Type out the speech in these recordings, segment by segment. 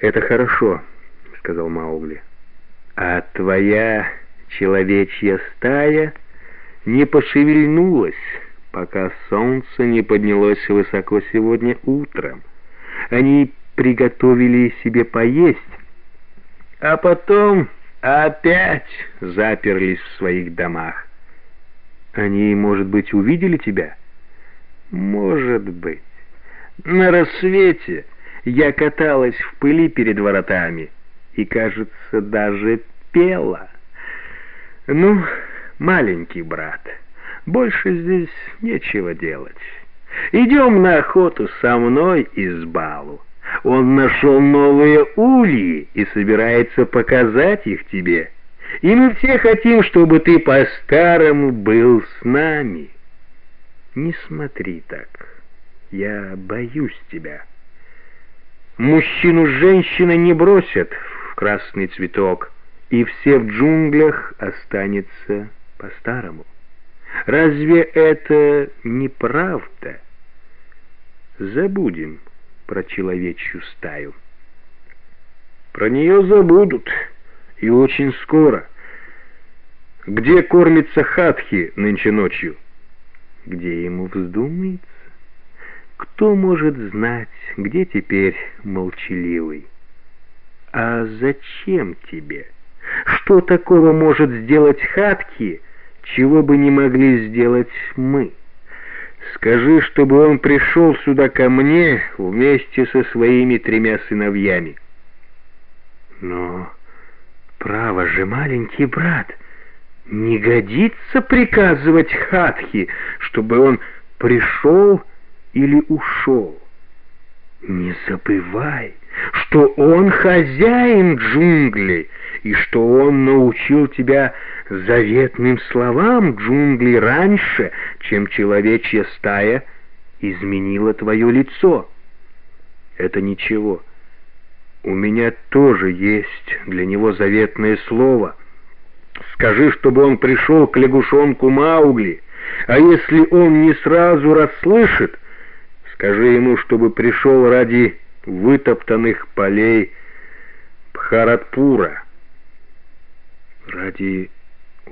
«Это хорошо», — сказал Маугли. «А твоя человечья стая не пошевельнулась, пока солнце не поднялось высоко сегодня утром. Они приготовили себе поесть, а потом опять заперлись в своих домах. Они, может быть, увидели тебя? Может быть. На рассвете я каталась в пыли перед воротами и, кажется, даже пела. Ну, маленький брат, больше здесь нечего делать. Идем на охоту со мной из балу. Он нашел новые ульи и собирается показать их тебе. И мы все хотим, чтобы ты по-старому был с нами. Не смотри так, я боюсь тебя. Мужчину женщина не бросят в красный цветок, и все в джунглях останется по-старому. Разве это не правда? Забудем про человечью стаю. Про нее забудут, и очень скоро. Где кормится Хатхи нынче ночью? Где ему вздумается? Кто может знать, где теперь молчаливый? А зачем тебе? Что такого может сделать Хатхи, чего бы не могли сделать мы? Скажи, чтобы он пришел сюда ко мне вместе со своими тремя сыновьями. Но, право же, маленький брат, не годится приказывать Хатхи, чтобы он пришел или ушел. Не забывай, что он хозяин джунглей, и что он научил тебя заветным словам джунглей раньше, чем человечья стая изменила твое лицо. Это ничего. У меня тоже есть для него заветное слово. Скажи, чтобы он пришел к лягушонку Маугли, а если он не сразу расслышит, скажи ему, чтобы пришел ради вытоптанных полей Бхаратпура. Ради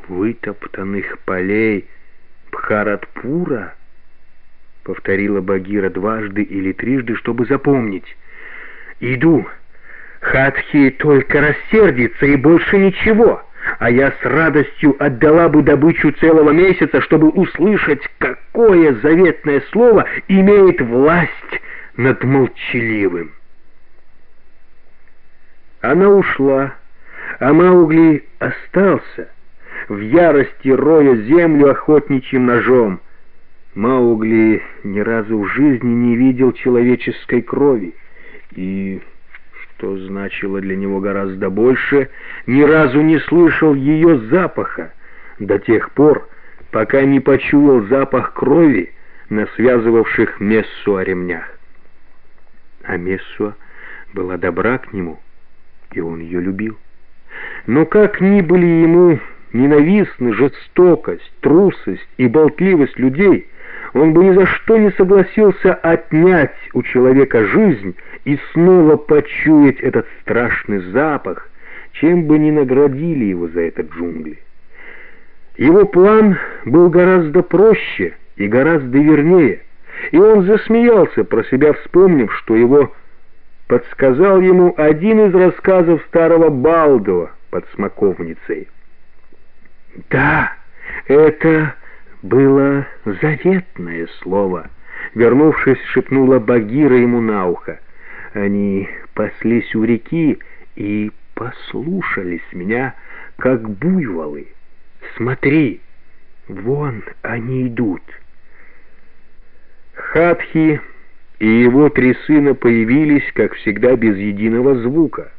вытоптанных полей Бхаратпура, повторила Багира дважды или трижды, чтобы запомнить. Иду. Хатхи только рассердится и больше ничего, а я с радостью отдала бы добычу целого месяца, чтобы услышать, какое заветное слово имеет власть над молчаливым. Она ушла, а Маугли остался, в ярости роя землю охотничьим ножом. Маугли ни разу в жизни не видел человеческой крови, и, что значило для него гораздо больше, ни разу не слышал ее запаха до тех пор, пока не почуял запах крови на связывавших Мессу о ремнях. А Мессуа была добра к нему, и он ее любил. Но как ни были ему ненавистны жестокость, трусость и болтливость людей, он бы ни за что не согласился отнять у человека жизнь и снова почуять этот страшный запах, чем бы ни наградили его за это джунгли. Его план был гораздо проще и гораздо вернее, и он засмеялся про себя, вспомнив, что его подсказал ему один из рассказов старого Балдова под смоковницей. Да, это было заветное слово. Вернувшись, шепнула Багира ему на ухо. Они паслись у реки и послушались меня, как буйволы. Смотри, вон они идут. Хатхи и его три сына появились, как всегда, без единого звука.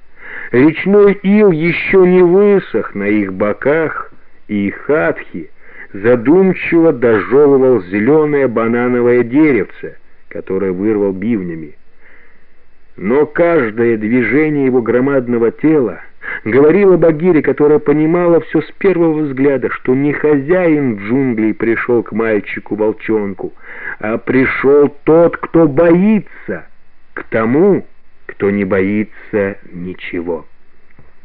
Речной ил еще не высох на их боках, и Хатхи задумчиво дожевывал зеленое банановое деревце, которое вырвал бивнями. Но каждое движение его громадного тела говорило Багире, которая понимала все с первого взгляда, что не хозяин джунглей пришел к мальчику-волчонку, а пришел тот, кто боится, к тому, кто не боится ничего.